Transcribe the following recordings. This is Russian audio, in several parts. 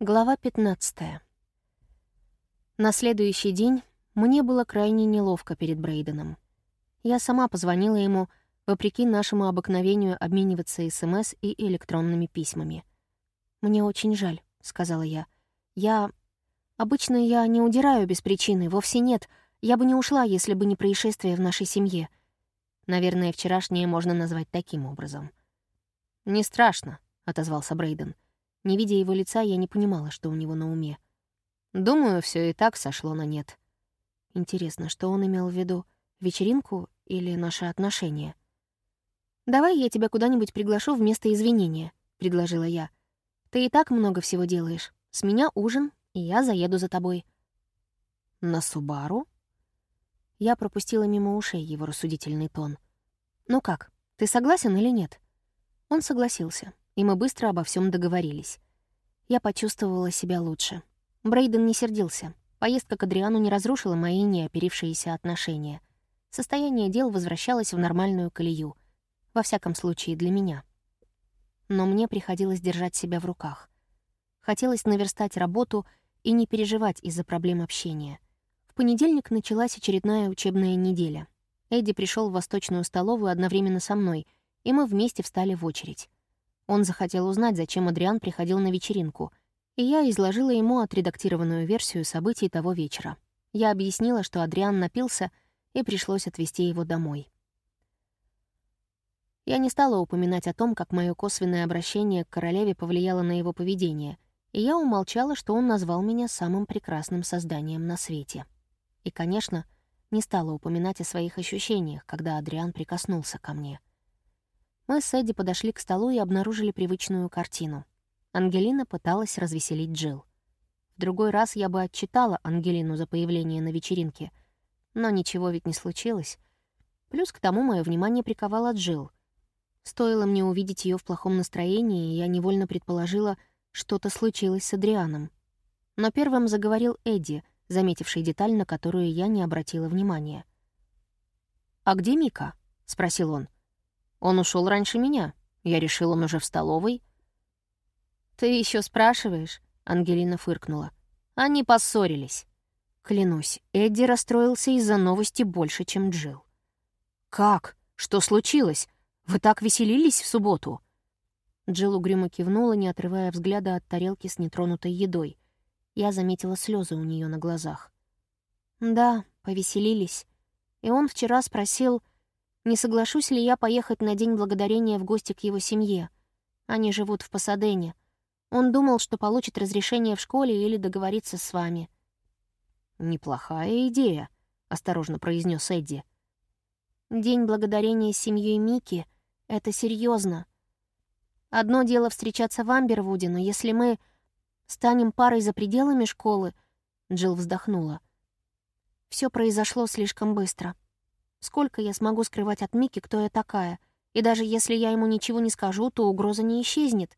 Глава 15. На следующий день мне было крайне неловко перед Брейденом. Я сама позвонила ему, вопреки нашему обыкновению обмениваться СМС и электронными письмами. «Мне очень жаль», — сказала я. «Я... Обычно я не удираю без причины, вовсе нет. Я бы не ушла, если бы не происшествие в нашей семье». Наверное, вчерашнее можно назвать таким образом. «Не страшно», — отозвался Брейден. Не видя его лица, я не понимала, что у него на уме. Думаю, все и так сошло на нет. Интересно, что он имел в виду? Вечеринку или наши отношения? «Давай я тебя куда-нибудь приглашу вместо извинения», — предложила я. «Ты и так много всего делаешь. С меня ужин, и я заеду за тобой». «На Субару?» Я пропустила мимо ушей его рассудительный тон. «Ну как, ты согласен или нет?» Он согласился и мы быстро обо всем договорились. Я почувствовала себя лучше. Брейден не сердился. Поездка к Адриану не разрушила мои неоперившиеся отношения. Состояние дел возвращалось в нормальную колею. Во всяком случае, для меня. Но мне приходилось держать себя в руках. Хотелось наверстать работу и не переживать из-за проблем общения. В понедельник началась очередная учебная неделя. Эдди пришел в восточную столовую одновременно со мной, и мы вместе встали в очередь. Он захотел узнать, зачем Адриан приходил на вечеринку, и я изложила ему отредактированную версию событий того вечера. Я объяснила, что Адриан напился, и пришлось отвезти его домой. Я не стала упоминать о том, как мое косвенное обращение к королеве повлияло на его поведение, и я умолчала, что он назвал меня самым прекрасным созданием на свете. И, конечно, не стала упоминать о своих ощущениях, когда Адриан прикоснулся ко мне — мы с Эдди подошли к столу и обнаружили привычную картину. Ангелина пыталась развеселить Джилл. В другой раз я бы отчитала Ангелину за появление на вечеринке, но ничего ведь не случилось. Плюс к тому мое внимание приковала Джилл. Стоило мне увидеть ее в плохом настроении, я невольно предположила, что-то случилось с Адрианом. Но первым заговорил Эдди, заметивший деталь, на которую я не обратила внимания. «А где Мика?» — спросил он. Он ушел раньше меня. Я решил, он уже в столовой. «Ты еще спрашиваешь?» — Ангелина фыркнула. Они поссорились. Клянусь, Эдди расстроился из-за новости больше, чем Джилл. «Как? Что случилось? Вы так веселились в субботу?» Джилл угрюмо кивнула, не отрывая взгляда от тарелки с нетронутой едой. Я заметила слезы у нее на глазах. «Да, повеселились. И он вчера спросил, не соглашусь ли я поехать на День Благодарения в гости к его семье. Они живут в Пасадене. Он думал, что получит разрешение в школе или договориться с вами». «Неплохая идея», — осторожно произнес Эдди. «День Благодарения с семьей Мики — это серьезно. Одно дело встречаться в Амбервуде, но если мы станем парой за пределами школы...» Джилл вздохнула. Все произошло слишком быстро. Сколько я смогу скрывать от Мики, кто я такая? И даже если я ему ничего не скажу, то угроза не исчезнет.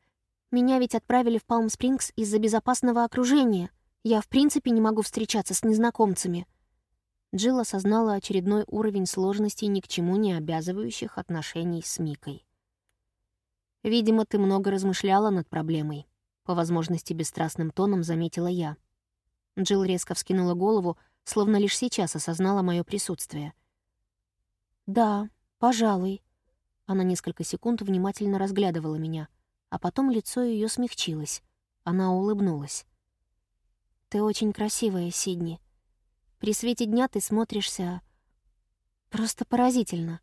Меня ведь отправили в Палм-Спрингс из-за безопасного окружения. Я в принципе не могу встречаться с незнакомцами». Джилл осознала очередной уровень сложности ни к чему не обязывающих отношений с Микой. «Видимо, ты много размышляла над проблемой», — по возможности бесстрастным тоном заметила я. Джилл резко вскинула голову, словно лишь сейчас осознала мое присутствие. «Да, пожалуй». Она несколько секунд внимательно разглядывала меня, а потом лицо ее смягчилось. Она улыбнулась. «Ты очень красивая, Сидни. При свете дня ты смотришься... просто поразительно».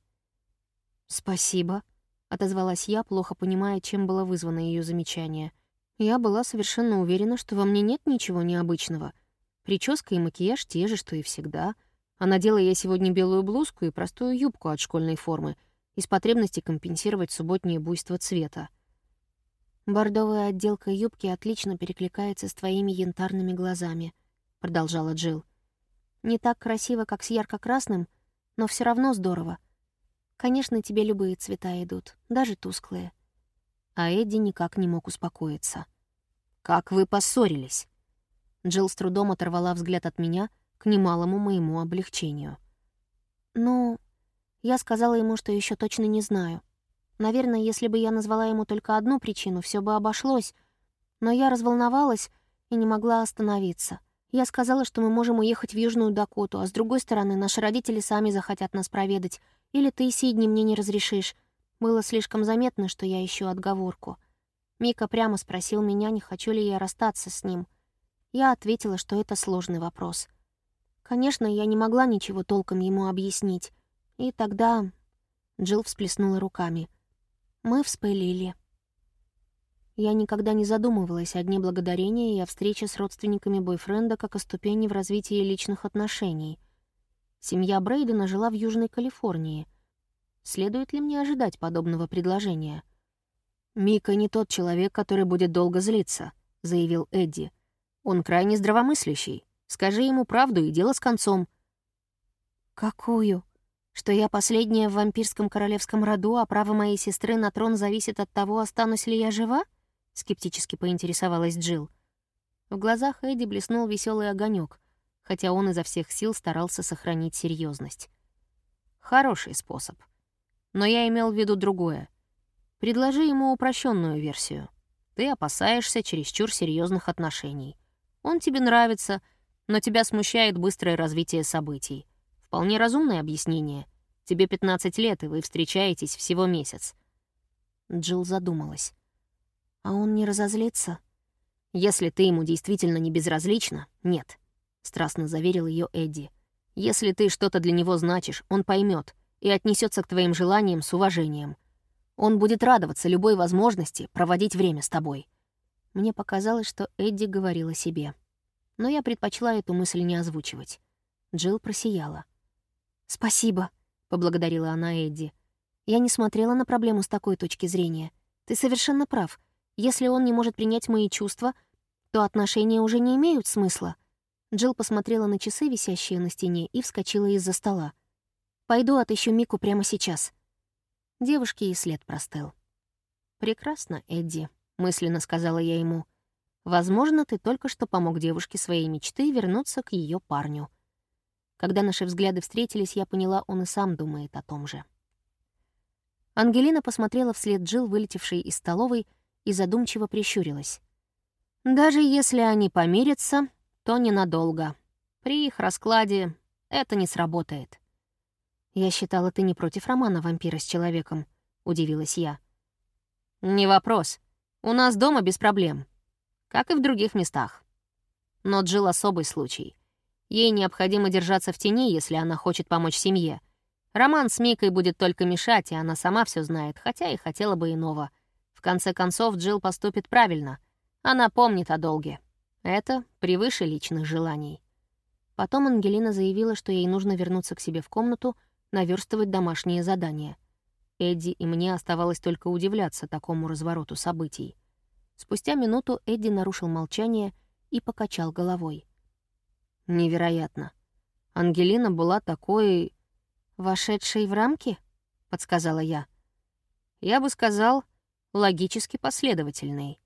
«Спасибо», — отозвалась я, плохо понимая, чем было вызвано ее замечание. Я была совершенно уверена, что во мне нет ничего необычного. Прическа и макияж те же, что и всегда — а надела я сегодня белую блузку и простую юбку от школьной формы из потребности компенсировать субботнее буйство цвета. «Бордовая отделка юбки отлично перекликается с твоими янтарными глазами», — продолжала Джилл. «Не так красиво, как с ярко-красным, но все равно здорово. Конечно, тебе любые цвета идут, даже тусклые». А Эдди никак не мог успокоиться. «Как вы поссорились?» Джилл с трудом оторвала взгляд от меня — к немалому моему облегчению. «Ну, я сказала ему, что еще точно не знаю. Наверное, если бы я назвала ему только одну причину, все бы обошлось. Но я разволновалась и не могла остановиться. Я сказала, что мы можем уехать в Южную Дакоту, а с другой стороны, наши родители сами захотят нас проведать. Или ты, Сидни, мне не разрешишь. Было слишком заметно, что я ищу отговорку. Мика прямо спросил меня, не хочу ли я расстаться с ним. Я ответила, что это сложный вопрос. Конечно, я не могла ничего толком ему объяснить. И тогда... Джилл всплеснула руками. Мы вспылили. Я никогда не задумывалась о Дне Благодарения и о встрече с родственниками бойфренда как о ступени в развитии личных отношений. Семья Брейдена жила в Южной Калифорнии. Следует ли мне ожидать подобного предложения? «Мика не тот человек, который будет долго злиться», — заявил Эдди. «Он крайне здравомыслящий. Скажи ему правду и дело с концом». «Какую? Что я последняя в вампирском королевском роду, а право моей сестры на трон зависит от того, останусь ли я жива?» скептически поинтересовалась Джил. В глазах Эдди блеснул веселый огонек, хотя он изо всех сил старался сохранить серьезность. Хороший способ. Но я имел в виду другое. Предложи ему упрощенную версию. Ты опасаешься чересчур серьезных отношений. Он тебе нравится, но тебя смущает быстрое развитие событий. Вполне разумное объяснение. Тебе 15 лет, и вы встречаетесь всего месяц. Джилл задумалась. А он не разозлится? Если ты ему действительно не безразлична, нет, страстно заверил ее Эдди. Если ты что-то для него значишь, он поймет и отнесется к твоим желаниям с уважением. Он будет радоваться любой возможности проводить время с тобой. Мне показалось, что Эдди говорила себе. Но я предпочла эту мысль не озвучивать. Джилл просияла. «Спасибо», — поблагодарила она Эдди. «Я не смотрела на проблему с такой точки зрения. Ты совершенно прав. Если он не может принять мои чувства, то отношения уже не имеют смысла. Джилл посмотрела на часы, висящие на стене, и вскочила из-за стола. «Пойду отыщу Мику прямо сейчас». Девушке и след простыл. «Прекрасно, Эдди», — мысленно сказала я ему. «Возможно, ты только что помог девушке своей мечты вернуться к ее парню». Когда наши взгляды встретились, я поняла, он и сам думает о том же. Ангелина посмотрела вслед Джилл, вылетевшей из столовой, и задумчиво прищурилась. «Даже если они помирятся, то ненадолго. При их раскладе это не сработает». «Я считала, ты не против романа вампира с человеком», — удивилась я. «Не вопрос. У нас дома без проблем. Как и в других местах. Но Джилл особый случай. Ей необходимо держаться в тени, если она хочет помочь семье. Роман с Микой будет только мешать, и она сама все знает, хотя и хотела бы иного. В конце концов, Джилл поступит правильно. Она помнит о долге. Это превыше личных желаний. Потом Ангелина заявила, что ей нужно вернуться к себе в комнату, наверстывать домашние задания. Эдди и мне оставалось только удивляться такому развороту событий. Спустя минуту Эдди нарушил молчание и покачал головой. «Невероятно. Ангелина была такой... вошедшей в рамки?» — подсказала я. «Я бы сказал, логически последовательный.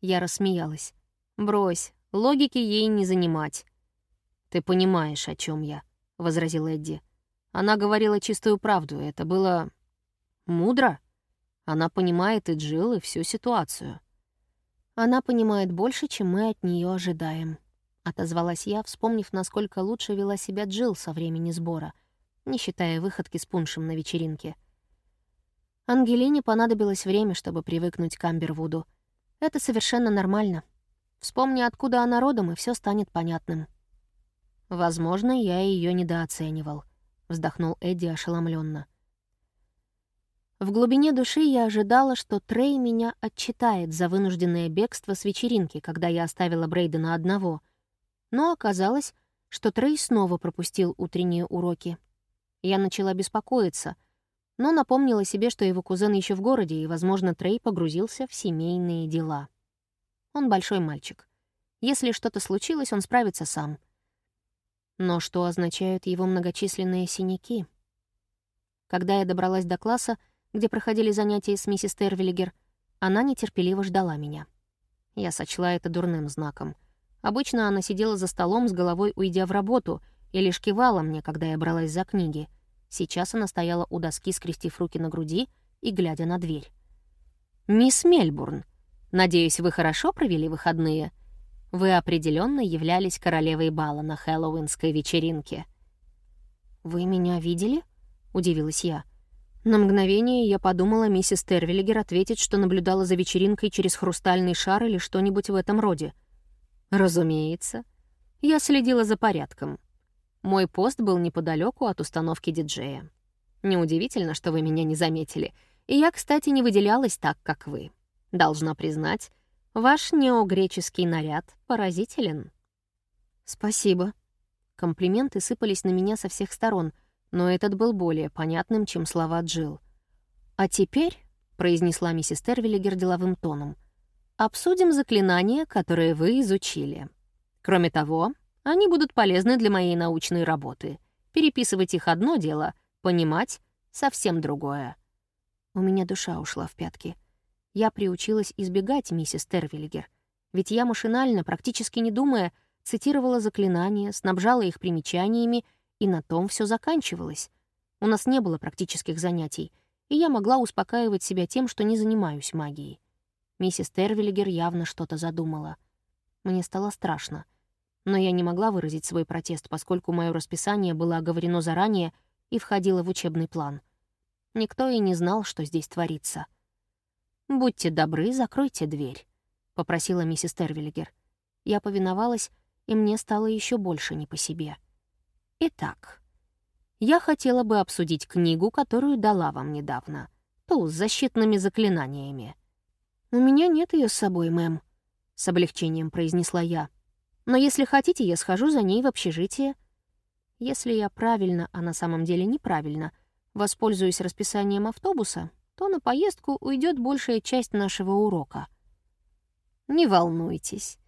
Я рассмеялась. «Брось, логики ей не занимать». «Ты понимаешь, о чем я», — возразил Эдди. Она говорила чистую правду, это было... мудро. Она понимает и Джилл, и всю ситуацию. «Она понимает больше, чем мы от нее ожидаем», — отозвалась я, вспомнив, насколько лучше вела себя Джилл со времени сбора, не считая выходки с пуншем на вечеринке. Ангелине понадобилось время, чтобы привыкнуть к Амбервуду. Это совершенно нормально. Вспомни, откуда она родом, и все станет понятным. Возможно, я ее недооценивал, вздохнул Эдди ошеломленно. В глубине души я ожидала, что Трей меня отчитает за вынужденное бегство с вечеринки, когда я оставила Брейдена одного. Но оказалось, что Трей снова пропустил утренние уроки. Я начала беспокоиться — но напомнила себе, что его кузен еще в городе, и, возможно, Трей погрузился в семейные дела. Он большой мальчик. Если что-то случилось, он справится сам. Но что означают его многочисленные синяки? Когда я добралась до класса, где проходили занятия с миссис Тервиллигер, она нетерпеливо ждала меня. Я сочла это дурным знаком. Обычно она сидела за столом с головой уйдя в работу и лишь кивала мне, когда я бралась за книги — Сейчас она стояла у доски, скрестив руки на груди и глядя на дверь. «Мисс Мельбурн, надеюсь, вы хорошо провели выходные? Вы определенно являлись королевой бала на хэллоуинской вечеринке. «Вы меня видели?» — удивилась я. На мгновение я подумала, миссис Тервиллигер ответит, что наблюдала за вечеринкой через хрустальный шар или что-нибудь в этом роде. Разумеется. Я следила за порядком. Мой пост был неподалеку от установки диджея. Неудивительно, что вы меня не заметили. И я, кстати, не выделялась так, как вы. Должна признать, Ваш неогреческий наряд поразителен». «Спасибо». Комплименты сыпались на меня со всех сторон, но этот был более понятным, чем слова Джил. «А теперь», — произнесла миссис Тервиллигер деловым тоном, «обсудим заклинания, которые вы изучили. Кроме того, они будут полезны для моей научной работы. Переписывать их одно дело, понимать — совсем другое». У меня душа ушла в пятки. Я приучилась избегать миссис Тервиллигер, ведь я машинально, практически не думая, цитировала заклинания, снабжала их примечаниями, и на том все заканчивалось. У нас не было практических занятий, и я могла успокаивать себя тем, что не занимаюсь магией. Миссис Тервиллигер явно что-то задумала. Мне стало страшно. Но я не могла выразить свой протест, поскольку мое расписание было оговорено заранее и входило в учебный план. Никто и не знал, что здесь творится. «Будьте добры, закройте дверь», — попросила миссис Тервиллигер. Я повиновалась, и мне стало еще больше не по себе. Итак, я хотела бы обсудить книгу, которую дала вам недавно, ту с защитными заклинаниями. «У меня нет ее с собой, мэм», — с облегчением произнесла я. «Но если хотите, я схожу за ней в общежитие». Если я правильно, а на самом деле неправильно, воспользуюсь расписанием автобуса, то на поездку уйдет большая часть нашего урока. Не волнуйтесь.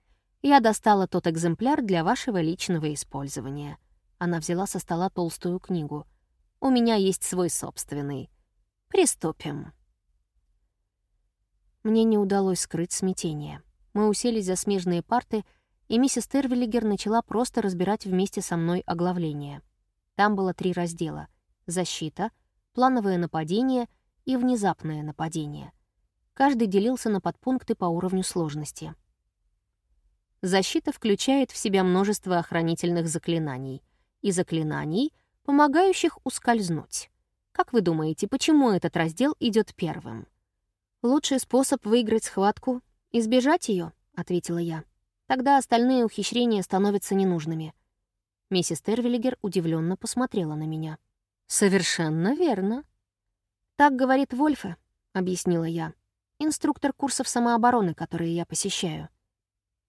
Я достала тот экземпляр для вашего личного использования. Она взяла со стола толстую книгу. У меня есть свой собственный. Приступим. Мне не удалось скрыть смятение. Мы уселись за смежные парты, и миссис Тервиллигер начала просто разбирать вместе со мной оглавление. Там было три раздела — защита, плановое нападение — и внезапное нападение. Каждый делился на подпункты по уровню сложности. Защита включает в себя множество охранительных заклинаний и заклинаний, помогающих ускользнуть. Как вы думаете, почему этот раздел идет первым? «Лучший способ выиграть схватку — избежать ее, ответила я. «Тогда остальные ухищрения становятся ненужными». Миссис Тервиллигер удивленно посмотрела на меня. «Совершенно верно», «Так говорит Вольфе», — объяснила я. «Инструктор курсов самообороны, которые я посещаю».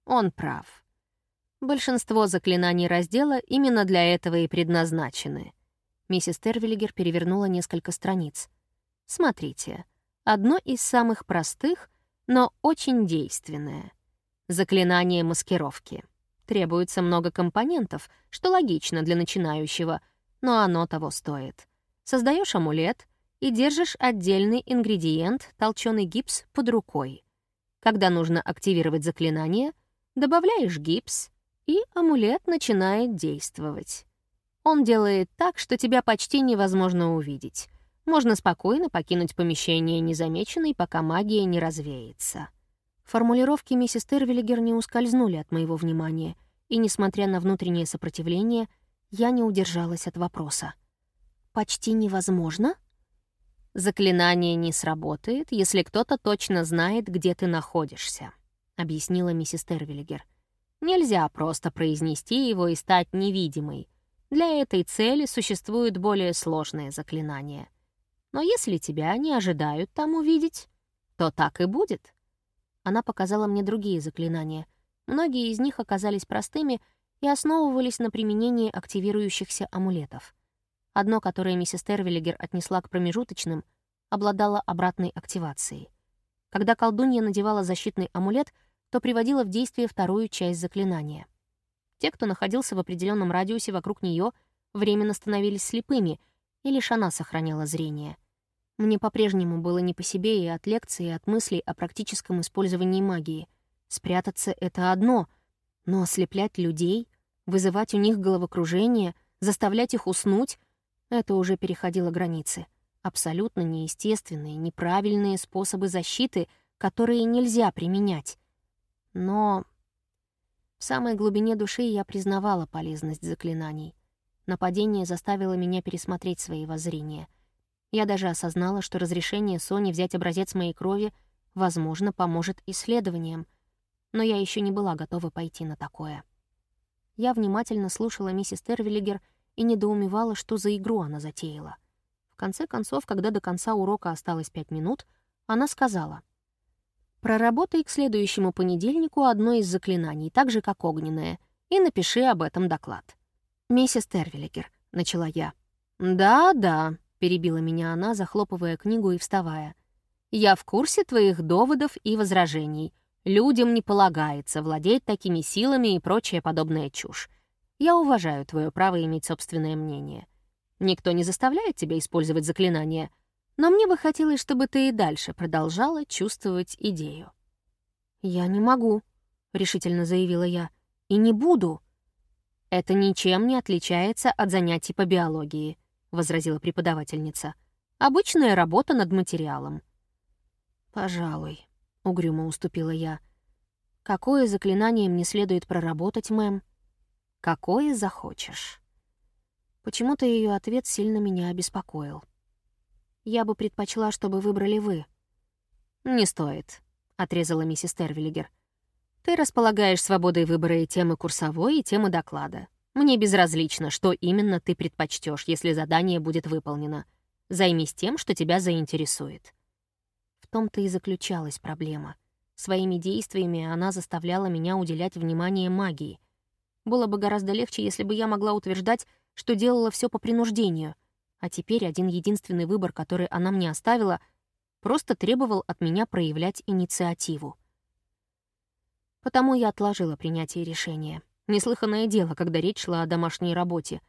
Он прав. Большинство заклинаний раздела именно для этого и предназначены. Миссис Тервиллигер перевернула несколько страниц. Смотрите, одно из самых простых, но очень действенное. Заклинание маскировки. Требуется много компонентов, что логично для начинающего, но оно того стоит. Создаешь амулет — и держишь отдельный ингредиент, толченый гипс, под рукой. Когда нужно активировать заклинание, добавляешь гипс, и амулет начинает действовать. Он делает так, что тебя почти невозможно увидеть. Можно спокойно покинуть помещение незамеченной, пока магия не развеется. Формулировки миссис Тервиллигер не ускользнули от моего внимания, и, несмотря на внутреннее сопротивление, я не удержалась от вопроса. «Почти невозможно?» «Заклинание не сработает, если кто-то точно знает, где ты находишься», — объяснила миссис Тервиллигер. «Нельзя просто произнести его и стать невидимой. Для этой цели существуют более сложные заклинания. Но если тебя не ожидают там увидеть, то так и будет». Она показала мне другие заклинания. Многие из них оказались простыми и основывались на применении активирующихся амулетов. Одно, которое миссис Тервиллигер отнесла к промежуточным, обладало обратной активацией. Когда колдунья надевала защитный амулет, то приводила в действие вторую часть заклинания. Те, кто находился в определенном радиусе вокруг нее, временно становились слепыми, и лишь она сохраняла зрение. Мне по-прежнему было не по себе и от лекции, и от мыслей о практическом использовании магии. Спрятаться — это одно, но ослеплять людей, вызывать у них головокружение, заставлять их уснуть это уже переходило границы. Абсолютно неестественные, неправильные способы защиты, которые нельзя применять. Но В самой глубине души я признавала полезность заклинаний. Нападение заставило меня пересмотреть свои воззрения. Я даже осознала, что разрешение Сони взять образец моей крови, возможно, поможет исследованиям, но я еще не была готова пойти на такое. Я внимательно слушала миссис Тервиллигер и недоумевала, что за игру она затеяла. В конце концов, когда до конца урока осталось пять минут, она сказала, «Проработай к следующему понедельнику одно из заклинаний, так же, как огненное, и напиши об этом доклад». «Миссис Тервиллигер», — начала я. «Да-да», — перебила меня она, захлопывая книгу и вставая. «Я в курсе твоих доводов и возражений. Людям не полагается владеть такими силами и прочая подобная чушь. Я уважаю твое право иметь собственное мнение. Никто не заставляет тебя использовать заклинания, но мне бы хотелось, чтобы ты и дальше продолжала чувствовать идею». «Я не могу», — решительно заявила я, — «и не буду». «Это ничем не отличается от занятий по биологии», — возразила преподавательница. «Обычная работа над материалом». «Пожалуй», — угрюмо уступила я. «Какое заклинание мне следует проработать, мэм?» какое захочешь». Почему-то ее ответ сильно меня обеспокоил. «Я бы предпочла, чтобы выбрали вы». «Не стоит», — отрезала миссис Тервиллигер. «Ты располагаешь свободой выбора и темы курсовой, и темы доклада. Мне безразлично, что именно ты предпочтешь, если задание будет выполнено. Займись тем, что тебя заинтересует». В том-то и заключалась проблема. Своими действиями она заставляла меня уделять внимание магии, было бы гораздо легче, если бы я могла утверждать, что делала все по принуждению. А теперь один единственный выбор, который она мне оставила, просто требовал от меня проявлять инициативу. Потому я отложила принятие решения. Неслыханное дело, когда речь шла о домашней работе.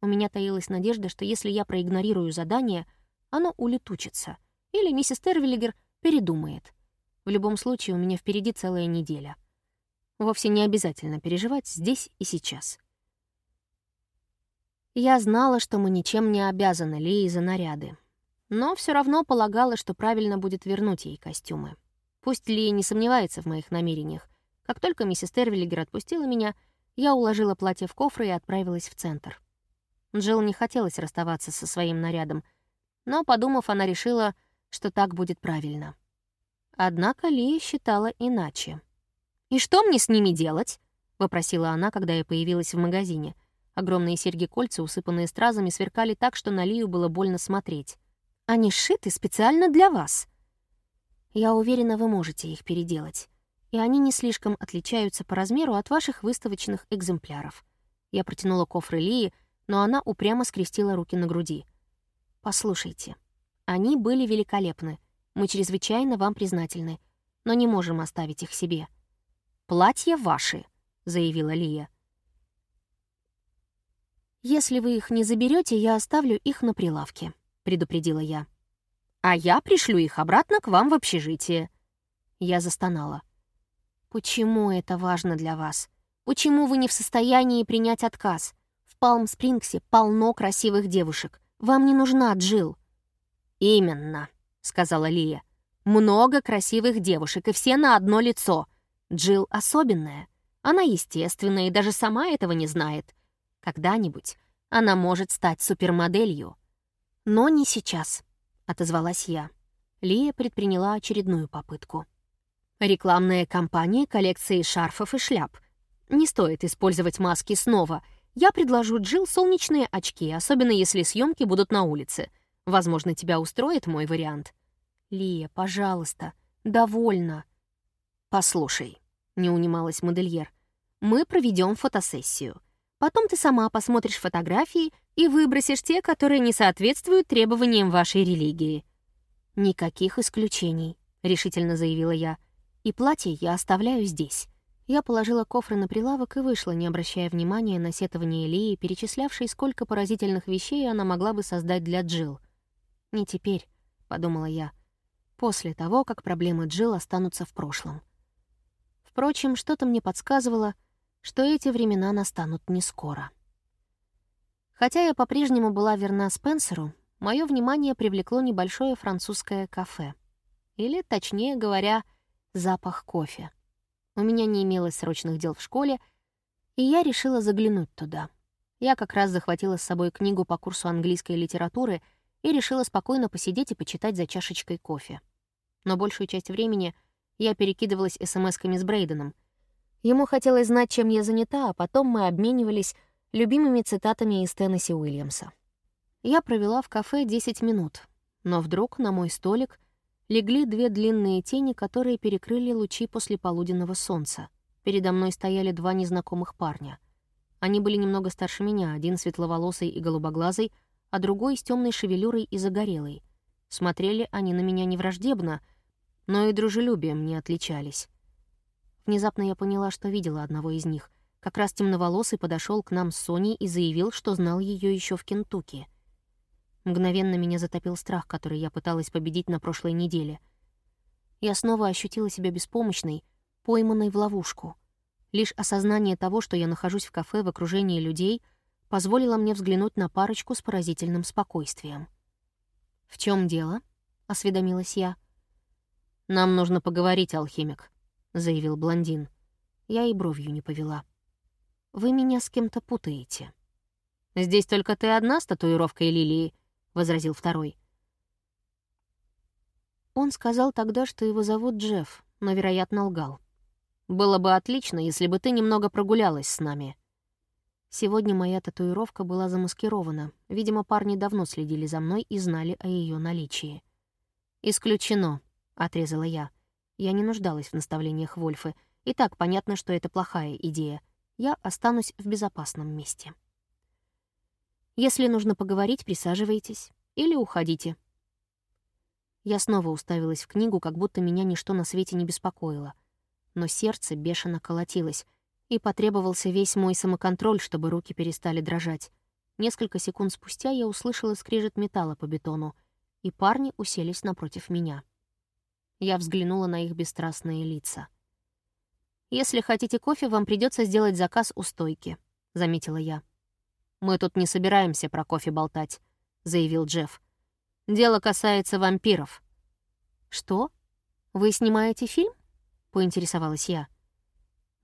У меня таилась надежда, что если я проигнорирую задание, оно улетучится. Или миссис Тервиллигер передумает. В любом случае, у меня впереди целая неделя — Вовсе не обязательно переживать здесь и сейчас. Я знала, что мы ничем не обязаны Лии за наряды. Но все равно полагала, что правильно будет вернуть ей костюмы. Пусть Лия не сомневается в моих намерениях. Как только миссис Тервиллигер отпустила меня, я уложила платье в кофры и отправилась в центр. Джилл не хотелось расставаться со своим нарядом, но, подумав, она решила, что так будет правильно. Однако Лия считала иначе. «И что мне с ними делать?» — вопросила она, когда я появилась в магазине. Огромные серьги-кольца, усыпанные стразами, сверкали так, что на Лию было больно смотреть. «Они сшиты специально для вас». «Я уверена, вы можете их переделать. И они не слишком отличаются по размеру от ваших выставочных экземпляров». Я протянула кофры Лии, но она упрямо скрестила руки на груди. «Послушайте, они были великолепны. Мы чрезвычайно вам признательны, но не можем оставить их себе». «Платья ваши», — заявила Лия. «Если вы их не заберете, я оставлю их на прилавке», — предупредила я. «А я пришлю их обратно к вам в общежитие». Я застонала. «Почему это важно для вас? Почему вы не в состоянии принять отказ? В Палм-Спрингсе полно красивых девушек. Вам не нужна Джил. «Именно», — сказала Лия. «Много красивых девушек, и все на одно лицо. Джилл особенная. Она естественная и даже сама этого не знает. Когда-нибудь она может стать супермоделью. Но не сейчас, — отозвалась я. Лия предприняла очередную попытку. Рекламная кампания коллекции шарфов и шляп. Не стоит использовать маски снова. Я предложу Джилл солнечные очки, особенно если съемки будут на улице. Возможно, тебя устроит мой вариант. Лия, пожалуйста, довольно. «Послушай», — не унималась модельер, «мы проведем фотосессию. Потом ты сама посмотришь фотографии и выбросишь те, которые не соответствуют требованиям вашей религии». «Никаких исключений», — решительно заявила я. «И платье я оставляю здесь». Я положила кофры на прилавок и вышла, не обращая внимания на сетование Лии, перечислявшей, сколько поразительных вещей она могла бы создать для Джил. «Не теперь», — подумала я, — «после того, как проблемы Джил останутся в прошлом». Впрочем, что-то мне подсказывало, что эти времена настанут не скоро. Хотя я по-прежнему была верна Спенсеру, мое внимание привлекло небольшое французское кафе. Или, точнее говоря, запах кофе. У меня не имелось срочных дел в школе, и я решила заглянуть туда. Я как раз захватила с собой книгу по курсу английской литературы и решила спокойно посидеть и почитать за чашечкой кофе. Но большую часть времени я перекидывалась смс-ками с Брейденом. Ему хотелось знать, чем я занята, а потом мы обменивались любимыми цитатами из Теннесси Уильямса. Я провела в кафе 10 минут, но вдруг на мой столик легли две длинные тени, которые перекрыли лучи после полуденного солнца. Передо мной стояли два незнакомых парня. Они были немного старше меня, один светловолосый и голубоглазый, а другой с темной шевелюрой и загорелой. Смотрели они на меня не враждебно, но и дружелюбием не отличались. Внезапно я поняла, что видела одного из них. Как раз темноволосый подошел к нам с Соней и заявил, что знал ее еще в Кентукки. Мгновенно меня затопил страх, который я пыталась победить на прошлой неделе. Я снова ощутила себя беспомощной, пойманной в ловушку. Лишь осознание того, что я нахожусь в кафе в окружении людей, позволило мне взглянуть на парочку с поразительным спокойствием. «В чем дело?» — осведомилась я. «Нам нужно поговорить, алхимик», — заявил блондин. Я и бровью не повела. «Вы меня с кем-то путаете». «Здесь только ты одна с татуировкой лилии», — возразил второй. Он сказал тогда, что его зовут Джефф, но, вероятно, лгал. «Было бы отлично, если бы ты немного прогулялась с нами». Сегодня моя татуировка была замаскирована. Видимо, парни давно следили за мной и знали о ее наличии. «Исключено», — отрезала я. Я не нуждалась в наставлениях Вольфы. И так понятно, что это плохая идея я останусь в безопасном месте. Если нужно поговорить, присаживайтесь или уходите. Я снова уставилась в книгу, как будто меня ничто на свете не беспокоило. Но сердце бешено колотилось, и потребовался весь мой самоконтроль, чтобы руки перестали дрожать. Несколько секунд спустя я услышала скрежет металла по бетону, и парни уселись напротив меня. Я взглянула на их бесстрастные лица — «Если хотите кофе, вам придется сделать заказ у стойки», — заметила я. «Мы тут не собираемся про кофе болтать», — заявил Джефф. «Дело касается вампиров». «Что? Вы снимаете фильм?» — поинтересовалась я.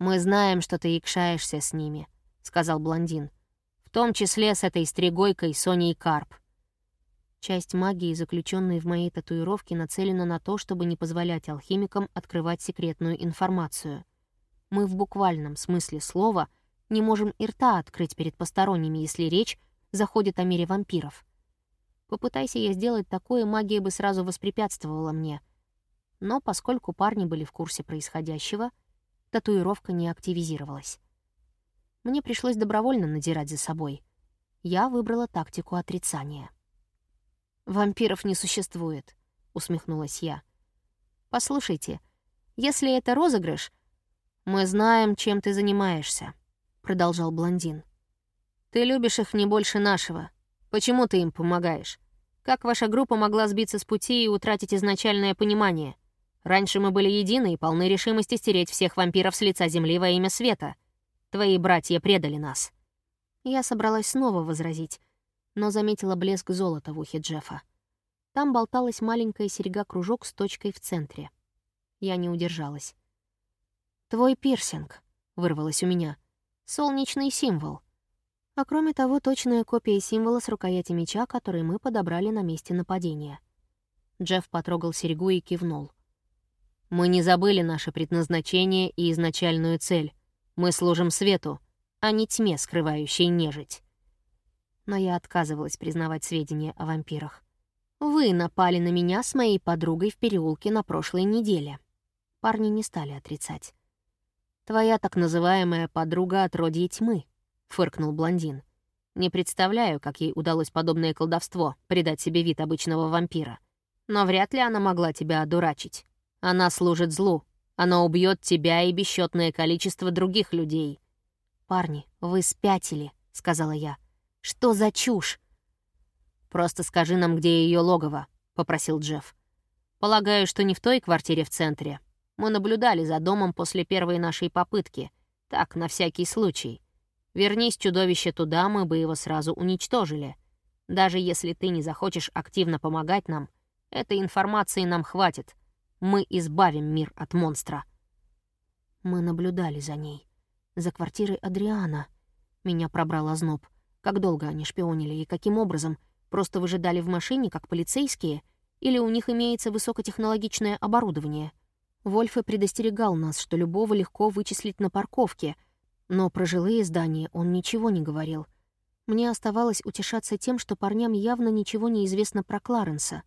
«Мы знаем, что ты икшаешься с ними», — сказал блондин. «В том числе с этой стригойкой Соней Карп». Часть магии, заключенной в моей татуировке, нацелена на то, чтобы не позволять алхимикам открывать секретную информацию — мы в буквальном смысле слова не можем и рта открыть перед посторонними, если речь заходит о мире вампиров. Попытайся я сделать такое, магия бы сразу воспрепятствовала мне. Но поскольку парни были в курсе происходящего, татуировка не активизировалась. Мне пришлось добровольно надирать за собой. Я выбрала тактику отрицания. «Вампиров не существует», — усмехнулась я. «Послушайте, если это розыгрыш, «Мы знаем, чем ты занимаешься», — продолжал блондин. «Ты любишь их не больше нашего. Почему ты им помогаешь? Как ваша группа могла сбиться с пути и утратить изначальное понимание? Раньше мы были едины и полны решимости стереть всех вампиров с лица земли во имя света. Твои братья предали нас». Я собралась снова возразить, но заметила блеск золота в ухе Джеффа. Там болталась маленькая серьга-кружок с точкой в центре. Я не удержалась. «Твой пирсинг», — вырвалось у меня. «Солнечный символ». А кроме того, точная копия символа с рукояти меча, который мы подобрали на месте нападения. Джефф потрогал серьгу и кивнул. «Мы не забыли наше предназначение и изначальную цель. Мы служим свету, а не тьме, скрывающей нежить». Но я отказывалась признавать сведения о вампирах. «Вы напали на меня с моей подругой в переулке на прошлой неделе». Парни не стали отрицать. «Твоя так называемая подруга отродье тьмы», — фыркнул блондин. «Не представляю, как ей удалось подобное колдовство — придать себе вид обычного вампира. Но вряд ли она могла тебя одурачить. Она служит злу. Она убьет тебя и бесчетное количество других людей». «Парни, вы спятили», — сказала я. «Что за чушь?» «Просто скажи нам, где ее логово», — попросил Джефф. «Полагаю, что не в той квартире в центре, мы наблюдали за домом после первой нашей попытки. Так, на всякий случай. Вернись, чудовище, туда, мы бы его сразу уничтожили. Даже если ты не захочешь активно помогать нам, этой информации нам хватит. Мы избавим мир от монстра. Мы наблюдали за ней. За квартирой Адриана. Меня пробрал озноб. Как долго они шпионили и каким образом? Просто выжидали в машине, как полицейские? Или у них имеется высокотехнологичное оборудование? Вольфе предостерегал нас, что любого легко вычислить на парковке, но про жилые здания он ничего не говорил. Мне оставалось утешаться тем, что парням явно ничего не известно про Кларенса.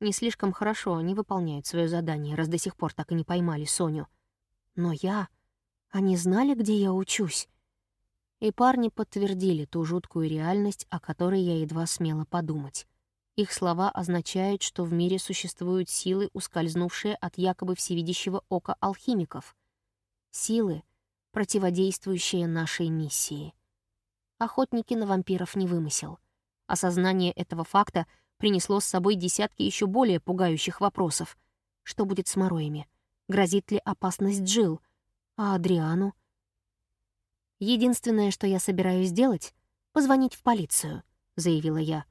Не слишком хорошо они выполняют свое задание, раз до сих пор так и не поймали Соню. Но я... Они знали, где я учусь? И парни подтвердили ту жуткую реальность, о которой я едва смела подумать. Их слова означают, что в мире существуют силы, ускользнувшие от якобы всевидящего ока алхимиков. Силы, противодействующие нашей миссии. Охотники на вампиров не вымысел. Осознание этого факта принесло с собой десятки еще более пугающих вопросов. Что будет с Мороями? Грозит ли опасность Джил? А Адриану? «Единственное, что я собираюсь сделать — позвонить в полицию», — заявила я.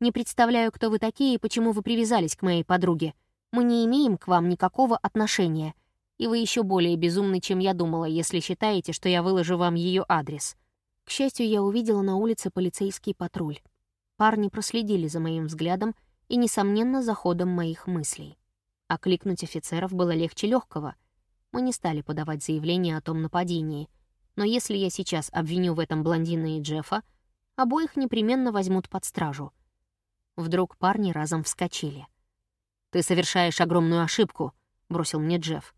«Не представляю, кто вы такие и почему вы привязались к моей подруге. Мы не имеем к вам никакого отношения, и вы еще более безумны, чем я думала, если считаете, что я выложу вам ее адрес». К счастью, я увидела на улице полицейский патруль. Парни проследили за моим взглядом и, несомненно, за ходом моих мыслей. Окликнуть офицеров было легче легкого. Мы не стали подавать заявление о том нападении — но если я сейчас обвиню в этом блондина и Джеффа, обоих непременно возьмут под стражу. Вдруг парни разом вскочили. «Ты совершаешь огромную ошибку», — бросил мне Джефф.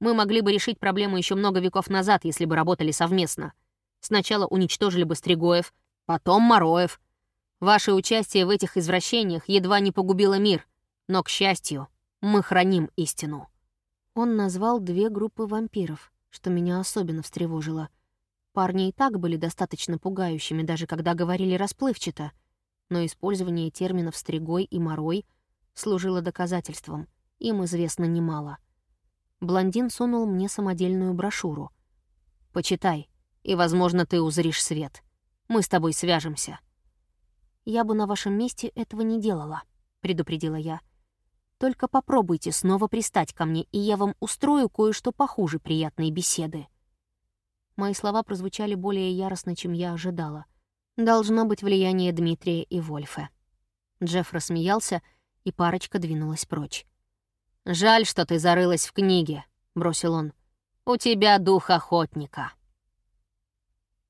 «Мы могли бы решить проблему еще много веков назад, если бы работали совместно. Сначала уничтожили бы Стригоев, потом Мороев. Ваше участие в этих извращениях едва не погубило мир, но, к счастью, мы храним истину». Он назвал две группы вампиров что меня особенно встревожило. Парни и так были достаточно пугающими, даже когда говорили расплывчато, но использование терминов «стригой» и «морой» служило доказательством, им известно немало. Блондин сунул мне самодельную брошюру. «Почитай, и, возможно, ты узришь свет. Мы с тобой свяжемся». «Я бы на вашем месте этого не делала», — предупредила я. Только попробуйте снова пристать ко мне, и я вам устрою кое-что похуже приятной беседы». Мои слова прозвучали более яростно, чем я ожидала. Должно быть влияние Дмитрия и Вольфа. Джефф рассмеялся, и парочка двинулась прочь. «Жаль, что ты зарылась в книге», — бросил он. «У тебя дух охотника».